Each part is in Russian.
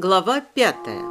Глава пятая.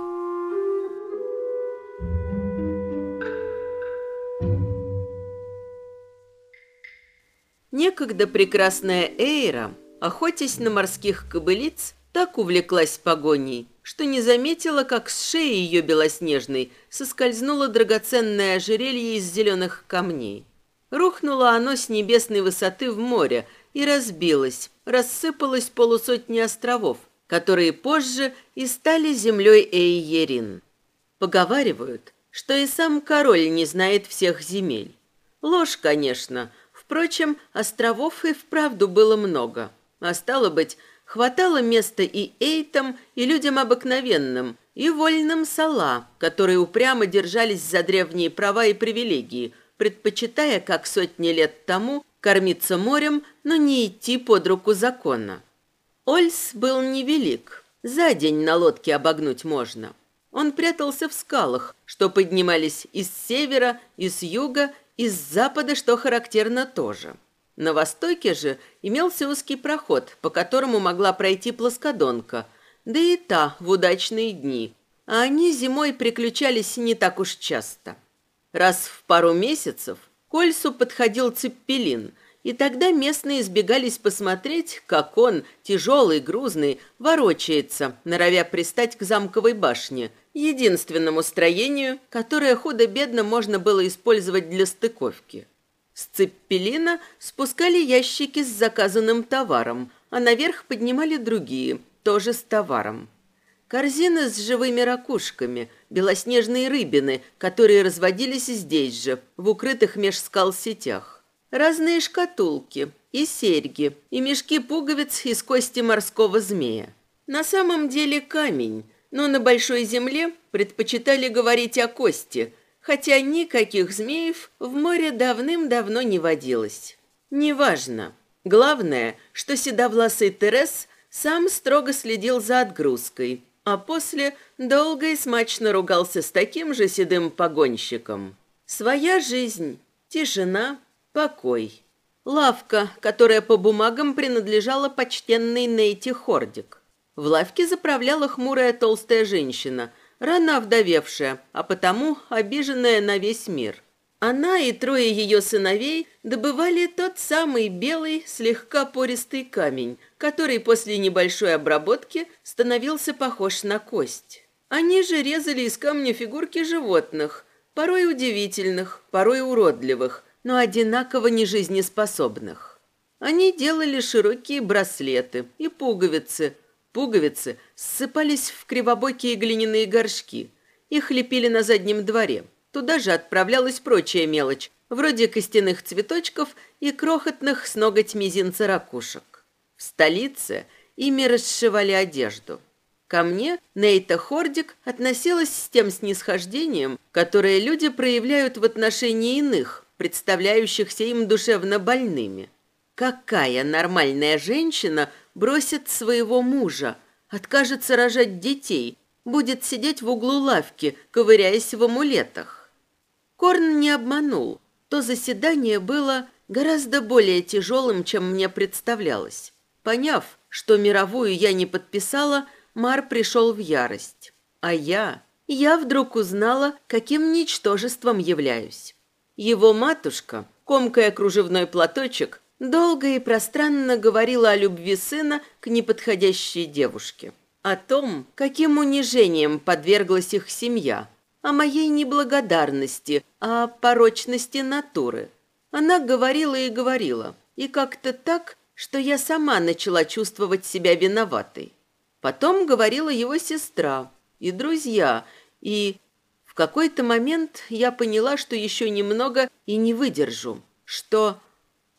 Некогда прекрасная Эйра, охотясь на морских кобылиц, так увлеклась погоней, что не заметила, как с шеи ее белоснежной соскользнуло драгоценное ожерелье из зеленых камней. Рухнуло оно с небесной высоты в море и разбилось, рассыпалось полусотни островов, которые позже и стали землей Эйерин. Поговаривают, что и сам король не знает всех земель. Ложь, конечно. Впрочем, островов и вправду было много. А стало быть, хватало места и эйтам, и людям обыкновенным, и вольным сала, которые упрямо держались за древние права и привилегии, предпочитая, как сотни лет тому, кормиться морем, но не идти под руку закона. Ольс был невелик. За день на лодке обогнуть можно. Он прятался в скалах, что поднимались из севера, из юга, из запада, что характерно тоже. На востоке же имелся узкий проход, по которому могла пройти плоскодонка, да и та в удачные дни, а они зимой приключались не так уж часто. Раз в пару месяцев к Ольсу подходил цеппелин – и тогда местные избегались посмотреть, как он, тяжелый, грузный, ворочается, норовя пристать к замковой башне, единственному строению, которое худо-бедно можно было использовать для стыковки. С цеппелина спускали ящики с заказанным товаром, а наверх поднимали другие, тоже с товаром. Корзины с живыми ракушками, белоснежные рыбины, которые разводились здесь же, в укрытых меж скал сетях. Разные шкатулки, и серьги, и мешки пуговиц из кости морского змея. На самом деле камень, но на большой земле предпочитали говорить о кости, хотя никаких змеев в море давным-давно не водилось. Неважно. Главное, что седовласый Терес сам строго следил за отгрузкой, а после долго и смачно ругался с таким же седым погонщиком. Своя жизнь, тишина, Покой. Лавка, которая по бумагам принадлежала почтенной Нейти Хордик. В лавке заправляла хмурая толстая женщина, рано овдовевшая, а потому обиженная на весь мир. Она и трое ее сыновей добывали тот самый белый, слегка пористый камень, который после небольшой обработки становился похож на кость. Они же резали из камня фигурки животных, порой удивительных, порой уродливых, но одинаково нежизнеспособных. Они делали широкие браслеты и пуговицы. Пуговицы ссыпались в кривобокие глиняные горшки. Их лепили на заднем дворе. Туда же отправлялась прочая мелочь, вроде костяных цветочков и крохотных с ноготь мизинца ракушек. В столице ими расшивали одежду. Ко мне Нейта Хордик относилась с тем снисхождением, которое люди проявляют в отношении иных, представляющихся им душевно больными. Какая нормальная женщина бросит своего мужа, откажется рожать детей, будет сидеть в углу лавки, ковыряясь в амулетах? Корн не обманул. То заседание было гораздо более тяжелым, чем мне представлялось. Поняв, что мировую я не подписала, Мар пришел в ярость. А я... Я вдруг узнала, каким ничтожеством являюсь. Его матушка, комкая кружевной платочек, долго и пространно говорила о любви сына к неподходящей девушке. О том, каким унижением подверглась их семья. О моей неблагодарности, о порочности натуры. Она говорила и говорила. И как-то так, что я сама начала чувствовать себя виноватой. Потом говорила его сестра и друзья, и какой-то момент я поняла, что еще немного и не выдержу, что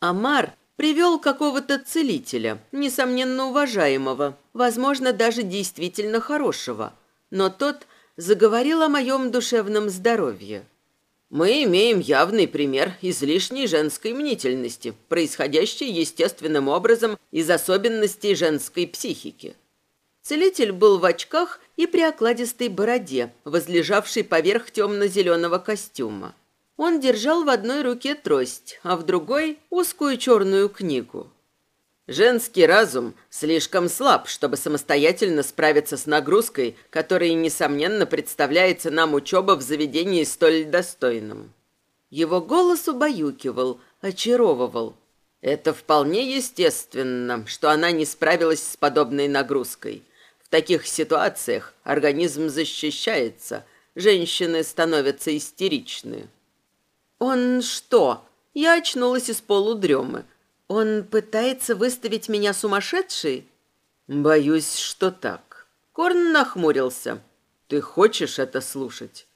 Амар привел какого-то целителя, несомненно уважаемого, возможно, даже действительно хорошего, но тот заговорил о моем душевном здоровье. Мы имеем явный пример излишней женской мнительности, происходящей естественным образом из особенностей женской психики. Целитель был в очках и при окладистой бороде, возлежавшей поверх темно-зеленого костюма. Он держал в одной руке трость, а в другой – узкую черную книгу. Женский разум слишком слаб, чтобы самостоятельно справиться с нагрузкой, которой, несомненно, представляется нам учеба в заведении столь достойном. Его голос убаюкивал, очаровывал. Это вполне естественно, что она не справилась с подобной нагрузкой. В таких ситуациях организм защищается, женщины становятся истеричны. «Он что?» Я очнулась из полудремы. «Он пытается выставить меня сумасшедшей?» «Боюсь, что так». Корн нахмурился. «Ты хочешь это слушать?»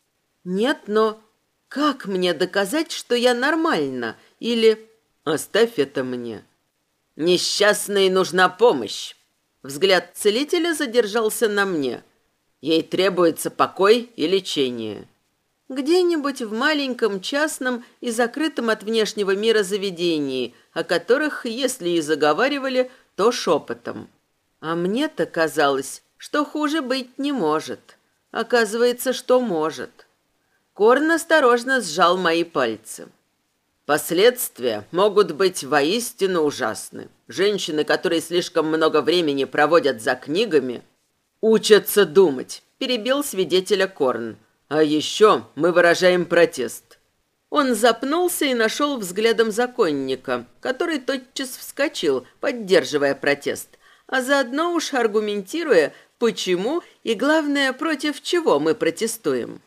«Нет, но как мне доказать, что я нормальна? Или...» «Оставь это мне». «Несчастной нужна помощь. Взгляд целителя задержался на мне. Ей требуется покой и лечение. Где-нибудь в маленьком частном и закрытом от внешнего мира заведении, о которых, если и заговаривали, то шепотом. А мне-то казалось, что хуже быть не может. Оказывается, что может. Корн осторожно сжал мои пальцы. Последствия могут быть воистину ужасны. Женщины, которые слишком много времени проводят за книгами, учатся думать, перебил свидетеля Корн. А еще мы выражаем протест. Он запнулся и нашел взглядом законника, который тотчас вскочил, поддерживая протест, а заодно уж аргументируя, почему и, главное, против чего мы протестуем.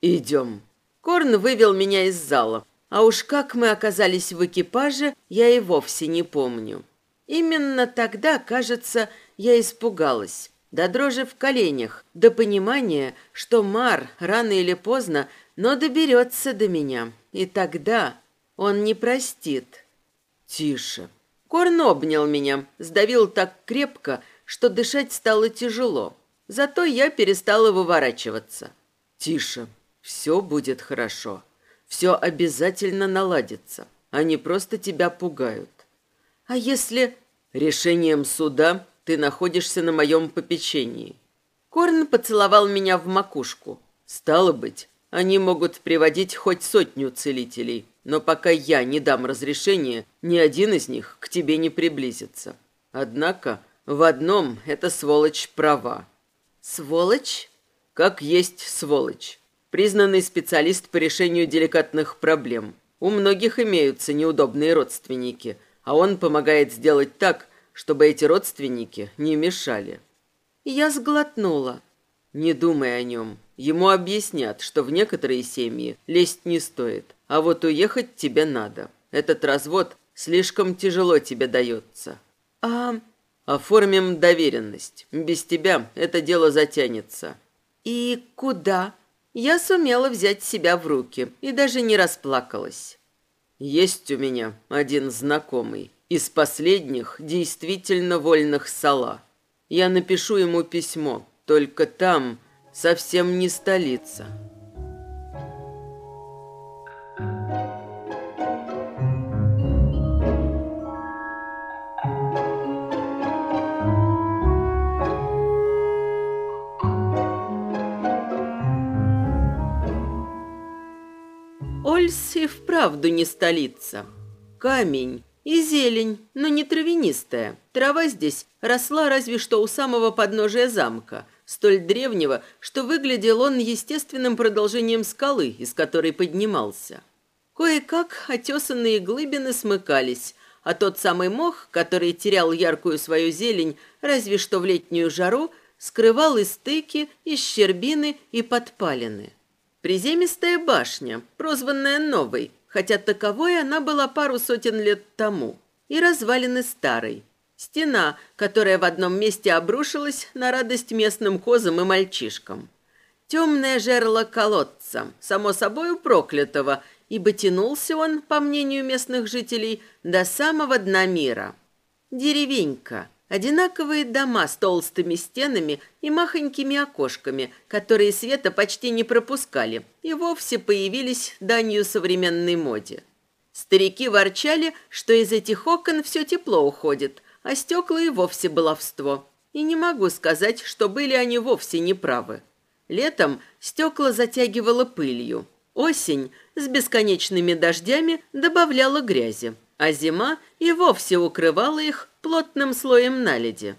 «Идем». Корн вывел меня из зала. А уж как мы оказались в экипаже, я и вовсе не помню. Именно тогда, кажется, я испугалась. До дрожи в коленях, до понимания, что Мар рано или поздно, но доберется до меня. И тогда он не простит. Тише. Корн обнял меня, сдавил так крепко, что дышать стало тяжело. Зато я перестала выворачиваться. Тише. Все будет хорошо. Все обязательно наладится. Они просто тебя пугают. А если решением суда ты находишься на моем попечении? Корн поцеловал меня в макушку. Стало быть, они могут приводить хоть сотню целителей, но пока я не дам разрешения, ни один из них к тебе не приблизится. Однако в одном эта сволочь права. Сволочь? Как есть сволочь признанный специалист по решению деликатных проблем. У многих имеются неудобные родственники, а он помогает сделать так, чтобы эти родственники не мешали. Я сглотнула. Не думай о нем. Ему объяснят, что в некоторые семьи лезть не стоит, а вот уехать тебе надо. Этот развод слишком тяжело тебе дается. А... Оформим доверенность. Без тебя это дело затянется. И куда? Я сумела взять себя в руки и даже не расплакалась. Есть у меня один знакомый из последних действительно вольных сала. Я напишу ему письмо, только там совсем не столица». Ольс и вправду не столица. Камень и зелень, но не травянистая. Трава здесь росла разве что у самого подножия замка, столь древнего, что выглядел он естественным продолжением скалы, из которой поднимался. Кое-как отесанные глыбины смыкались, а тот самый мох, который терял яркую свою зелень, разве что в летнюю жару, скрывал и стыки, и щербины, и подпалины. Приземистая башня, прозванная Новой, хотя таковой она была пару сотен лет тому, и развалины старой. Стена, которая в одном месте обрушилась на радость местным козам и мальчишкам. Темное жерло колодца, само собою проклятого, ибо тянулся он, по мнению местных жителей, до самого дна мира. Деревенька, Одинаковые дома с толстыми стенами и махонькими окошками, которые света почти не пропускали, и вовсе появились данью современной моде. Старики ворчали, что из этих окон все тепло уходит, а стекла и вовсе баловство. И не могу сказать, что были они вовсе неправы. Летом стекла затягивало пылью. Осень с бесконечными дождями добавляла грязи, а зима и вовсе укрывала их плотным слоем наледи.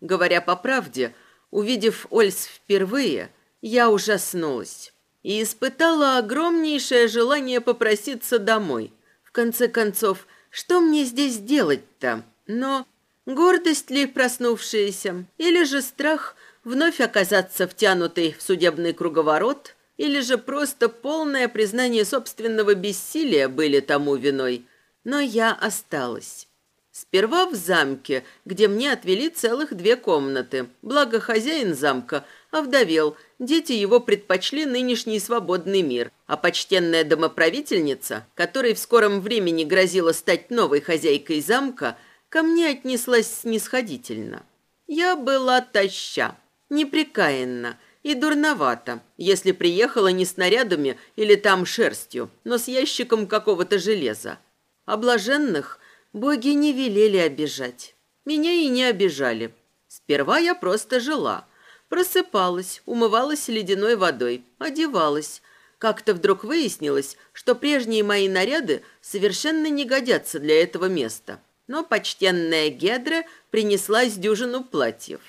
Говоря по правде, увидев Ольс впервые, я ужаснулась и испытала огромнейшее желание попроситься домой. В конце концов, что мне здесь делать-то? Но гордость ли проснувшаяся, или же страх вновь оказаться втянутой в судебный круговорот, или же просто полное признание собственного бессилия были тому виной. Но я осталась. Сперва в замке, где мне отвели целых две комнаты. Благо хозяин замка овдовел, дети его предпочли нынешний свободный мир, а почтенная домоправительница, которой в скором времени грозила стать новой хозяйкой замка, ко мне отнеслась снисходительно. Я была таща, неприкаянна и дурновата, если приехала не снарядами или там шерстью, но с ящиком какого-то железа. Облаженных Боги не велели обижать. Меня и не обижали. Сперва я просто жила. Просыпалась, умывалась ледяной водой, одевалась. Как-то вдруг выяснилось, что прежние мои наряды совершенно не годятся для этого места. Но почтенная Гедра принесла с дюжину платьев.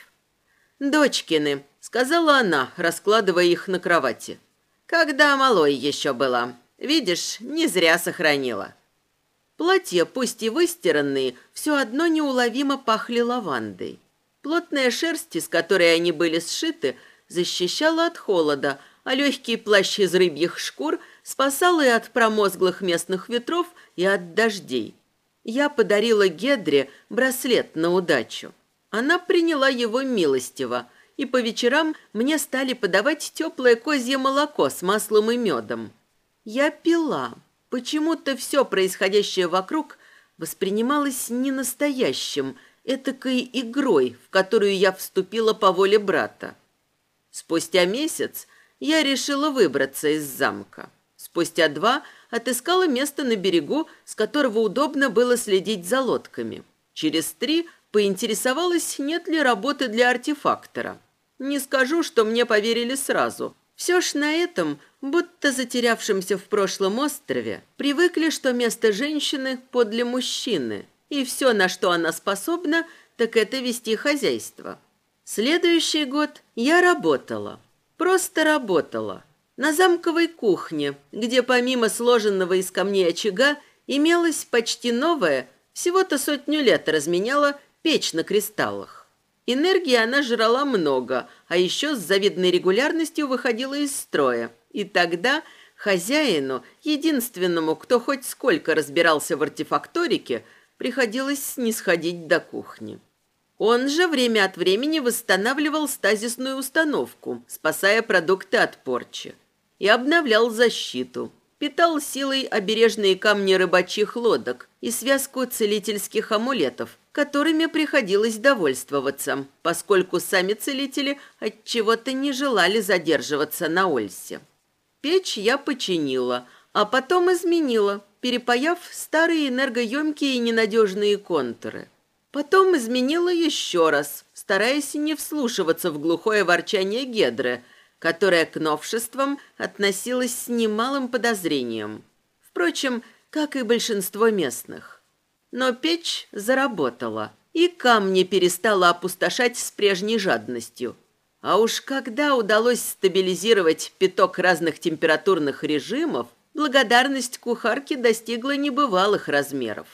«Дочкины», — сказала она, раскладывая их на кровати. «Когда малой еще была. Видишь, не зря сохранила». Платья, пусть и выстиранные, все одно неуловимо пахли лавандой. Плотная шерсть, из которой они были сшиты, защищала от холода, а легкий плащ из рыбьих шкур спасал и от промозглых местных ветров, и от дождей. Я подарила Гедре браслет на удачу. Она приняла его милостиво, и по вечерам мне стали подавать теплое козье молоко с маслом и медом. Я пила. Почему-то все происходящее вокруг воспринималось ненастоящим, этакой игрой, в которую я вступила по воле брата. Спустя месяц я решила выбраться из замка. Спустя два отыскала место на берегу, с которого удобно было следить за лодками. Через три поинтересовалась, нет ли работы для артефактора. Не скажу, что мне поверили сразу. Все ж на этом будто затерявшимся в прошлом острове, привыкли, что место женщины подле мужчины, и все, на что она способна, так это вести хозяйство. Следующий год я работала, просто работала, на замковой кухне, где помимо сложенного из камней очага имелась почти новая, всего-то сотню лет разменяла печь на кристаллах. Энергии она жрала много, а еще с завидной регулярностью выходила из строя – и тогда хозяину, единственному, кто хоть сколько разбирался в артефакторике, приходилось снисходить до кухни. Он же время от времени восстанавливал стазисную установку, спасая продукты от порчи, и обновлял защиту, питал силой обережные камни рыбачьих лодок и связку целительских амулетов, которыми приходилось довольствоваться, поскольку сами целители от чего-то не желали задерживаться на Ольсе. Печь я починила, а потом изменила, перепаяв старые энергоемкие и ненадежные контуры. Потом изменила еще раз, стараясь не вслушиваться в глухое ворчание Гедры, которая к новшествам относилась с немалым подозрением. Впрочем, как и большинство местных. Но печь заработала, и камни перестала опустошать с прежней жадностью – а уж когда удалось стабилизировать пяток разных температурных режимов, благодарность кухарки достигла небывалых размеров.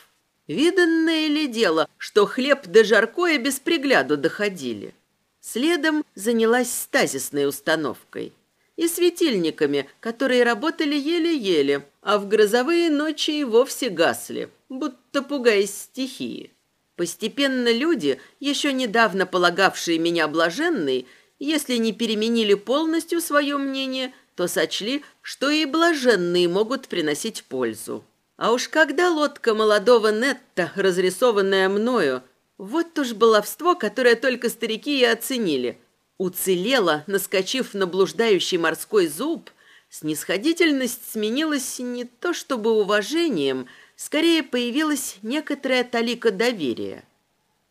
Виданное ли дело, что хлеб да жаркое без пригляду доходили? Следом занялась стазисной установкой и светильниками, которые работали еле-еле, а в грозовые ночи и вовсе гасли, будто пугаясь стихии. Постепенно люди, еще недавно полагавшие меня блаженной, если не переменили полностью свое мнение, то сочли, что и блаженные могут приносить пользу. А уж когда лодка молодого Нетта, разрисованная мною, Вот уж баловство, которое только старики и оценили. Уцелела, наскочив на блуждающий морской зуб, снисходительность сменилась не то чтобы уважением, скорее появилась некоторая талика доверия.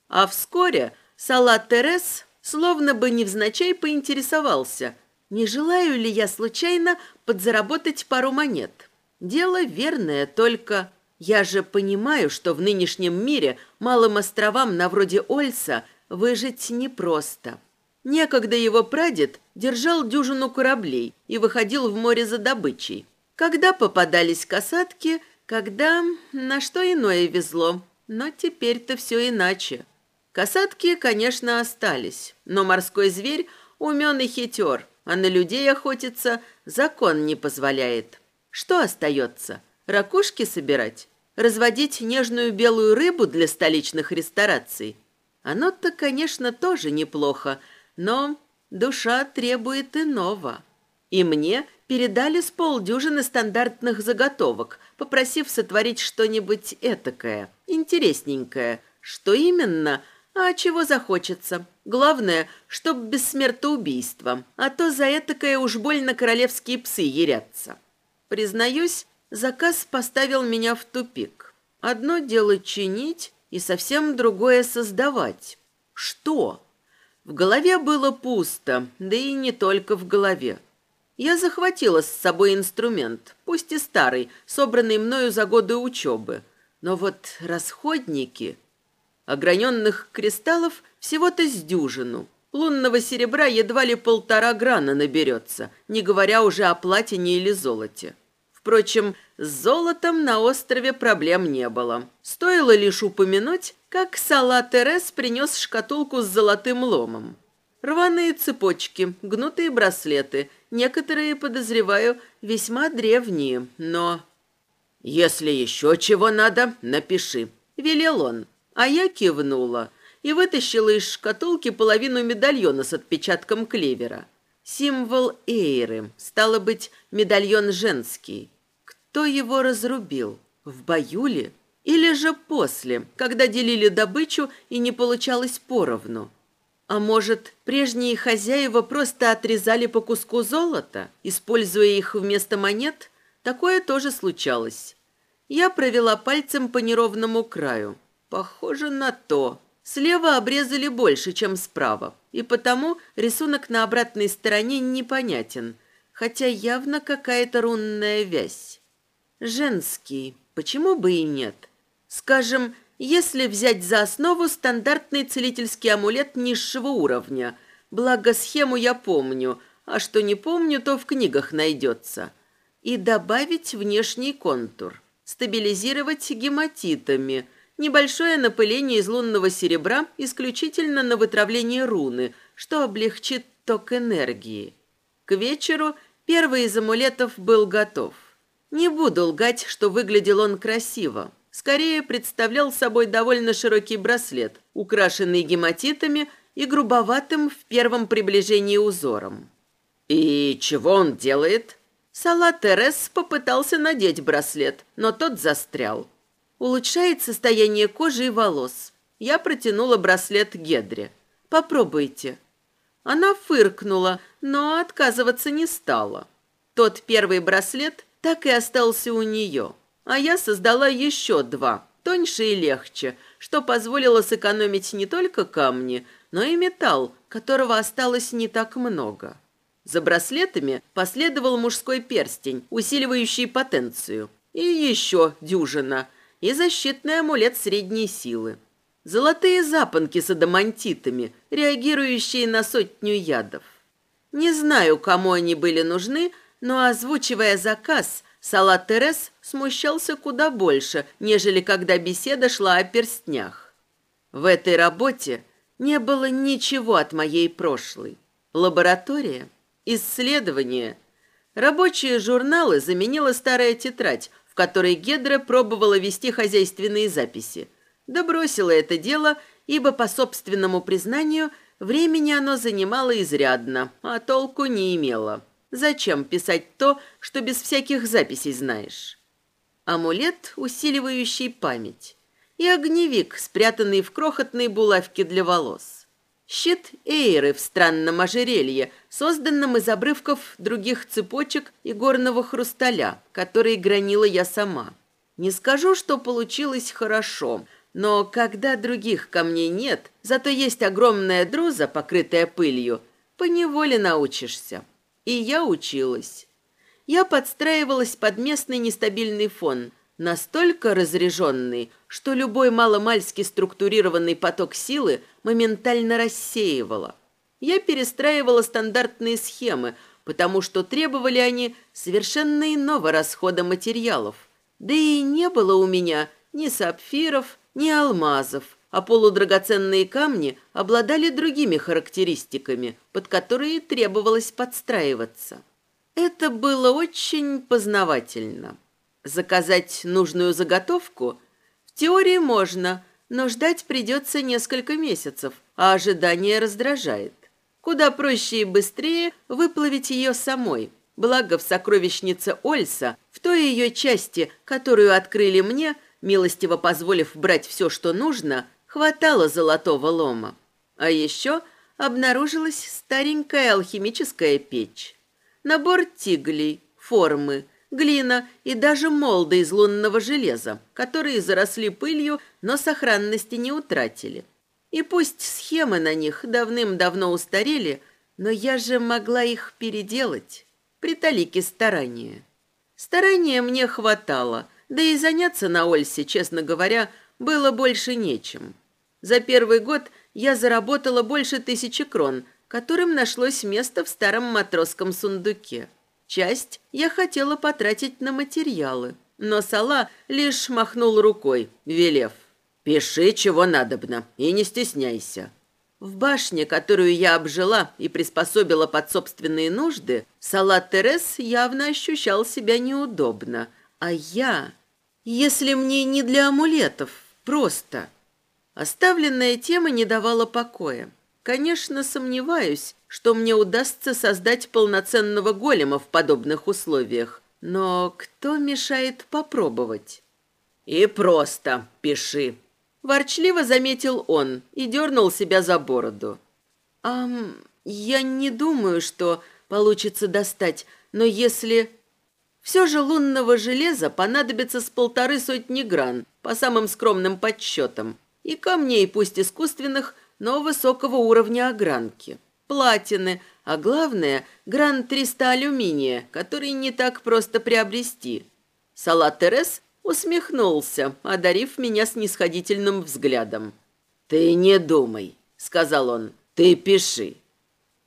А вскоре Салат Терес словно бы невзначай поинтересовался, не желаю ли я случайно подзаработать пару монет. Дело верное, только я же понимаю, что в нынешнем мире малым островам на вроде Ольса выжить непросто. Некогда его прадед держал дюжину кораблей и выходил в море за добычей. Когда попадались касатки, когда на что иное везло. Но теперь-то все иначе. Касатки, конечно, остались, но морской зверь умен и хитер, а на людей охотиться закон не позволяет. Что остается? Ракушки собирать? Разводить нежную белую рыбу для столичных рестораций? Оно-то, конечно, тоже неплохо, но душа требует иного. И мне передали с полдюжины стандартных заготовок, попросив сотворить что-нибудь этакое, интересненькое. Что именно – а чего захочется? Главное, чтоб без смертоубийства, а то за этакое уж больно королевские псы ерятся. Признаюсь, заказ поставил меня в тупик. Одно дело чинить, и совсем другое создавать. Что? В голове было пусто, да и не только в голове. Я захватила с собой инструмент, пусть и старый, собранный мною за годы учебы. Но вот расходники... Ограненных кристаллов всего-то с дюжину. Лунного серебра едва ли полтора грана наберется, не говоря уже о платине или золоте. Впрочем, с золотом на острове проблем не было. Стоило лишь упомянуть, как Сала Терес принес шкатулку с золотым ломом. Рваные цепочки, гнутые браслеты, некоторые, подозреваю, весьма древние, но... «Если еще чего надо, напиши», — велел он. А я кивнула и вытащила из шкатулки половину медальона с отпечатком клевера. Символ Эйры, стало быть, медальон женский. Кто его разрубил? В бою ли? Или же после, когда делили добычу и не получалось поровну? А может, прежние хозяева просто отрезали по куску золота, используя их вместо монет? Такое тоже случалось. Я провела пальцем по неровному краю. Похоже на то. Слева обрезали больше, чем справа, и потому рисунок на обратной стороне непонятен, хотя явно какая-то рунная вязь. Женский, почему бы и нет? Скажем, если взять за основу стандартный целительский амулет низшего уровня, благо схему я помню, а что не помню, то в книгах найдется, и добавить внешний контур, стабилизировать гематитами – Небольшое напыление из лунного серебра исключительно на вытравление руны, что облегчит ток энергии. К вечеру первый из амулетов был готов. Не буду лгать, что выглядел он красиво. Скорее представлял собой довольно широкий браслет, украшенный гематитами и грубоватым в первом приближении узором. «И чего он делает?» Салат Терес попытался надеть браслет, но тот застрял. Улучшает состояние кожи и волос. Я протянула браслет Гедре. Попробуйте. Она фыркнула, но отказываться не стала. Тот первый браслет так и остался у нее. А я создала еще два, тоньше и легче, что позволило сэкономить не только камни, но и металл, которого осталось не так много. За браслетами последовал мужской перстень, усиливающий потенцию. И еще дюжина – и защитный амулет средней силы. Золотые запонки с адамантитами, реагирующие на сотню ядов. Не знаю, кому они были нужны, но озвучивая заказ, Салат Терес смущался куда больше, нежели когда беседа шла о перстнях. В этой работе не было ничего от моей прошлой. Лаборатория, исследования, рабочие журналы заменила старая тетрадь, которой Гедра пробовала вести хозяйственные записи. Да бросила это дело, ибо, по собственному признанию, времени оно занимало изрядно, а толку не имело. Зачем писать то, что без всяких записей знаешь? Амулет, усиливающий память. и огневик, спрятанный в крохотной булавке для волос. Щит Эйры в странном ожерелье, созданном из обрывков других цепочек и горного хрусталя, которые гранила я сама. Не скажу, что получилось хорошо, но когда других камней нет, зато есть огромная друза, покрытая пылью, поневоле научишься. И я училась. Я подстраивалась под местный нестабильный фон, настолько разряженный, что любой маломальски структурированный поток силы моментально рассеивала. Я перестраивала стандартные схемы, потому что требовали они совершенно иного расхода материалов. Да и не было у меня ни сапфиров, ни алмазов, а полудрагоценные камни обладали другими характеристиками, под которые требовалось подстраиваться. Это было очень познавательно. Заказать нужную заготовку в теории можно, но ждать придется несколько месяцев, а ожидание раздражает. Куда проще и быстрее выплавить ее самой. Благо в сокровищнице Ольса, в той ее части, которую открыли мне, милостиво позволив брать все, что нужно, хватало золотого лома. А еще обнаружилась старенькая алхимическая печь. Набор тиглей, формы – глина и даже молды из лунного железа, которые заросли пылью, но сохранности не утратили. И пусть схемы на них давным-давно устарели, но я же могла их переделать при талике старания. Старания мне хватало, да и заняться на Ольсе, честно говоря, было больше нечем. За первый год я заработала больше тысячи крон, которым нашлось место в старом матросском сундуке. Часть я хотела потратить на материалы, но Сала лишь махнул рукой, велев. «Пиши, чего надобно, и не стесняйся». В башне, которую я обжила и приспособила под собственные нужды, Салат Терес явно ощущал себя неудобно. А я... Если мне не для амулетов, просто... Оставленная тема не давала покоя. Конечно, сомневаюсь, что мне удастся создать полноценного голема в подобных условиях. Но кто мешает попробовать? И просто пиши. Ворчливо заметил он и дернул себя за бороду. «Ам, я не думаю, что получится достать, но если...» Все же лунного железа понадобится с полторы сотни гран, по самым скромным подсчетам, и камней, пусть искусственных, но высокого уровня огранки, платины, а главное – гран-300 алюминия, который не так просто приобрести. Салат Терес усмехнулся, одарив меня снисходительным взглядом. «Ты не думай», – сказал он, – «ты пиши».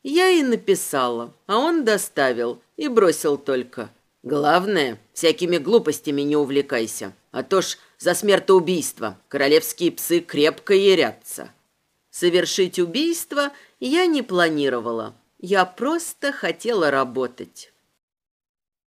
Я и написала, а он доставил и бросил только. «Главное, всякими глупостями не увлекайся, а то ж за смертоубийство королевские псы крепко ерятся». Совершить убийство я не планировала. Я просто хотела работать.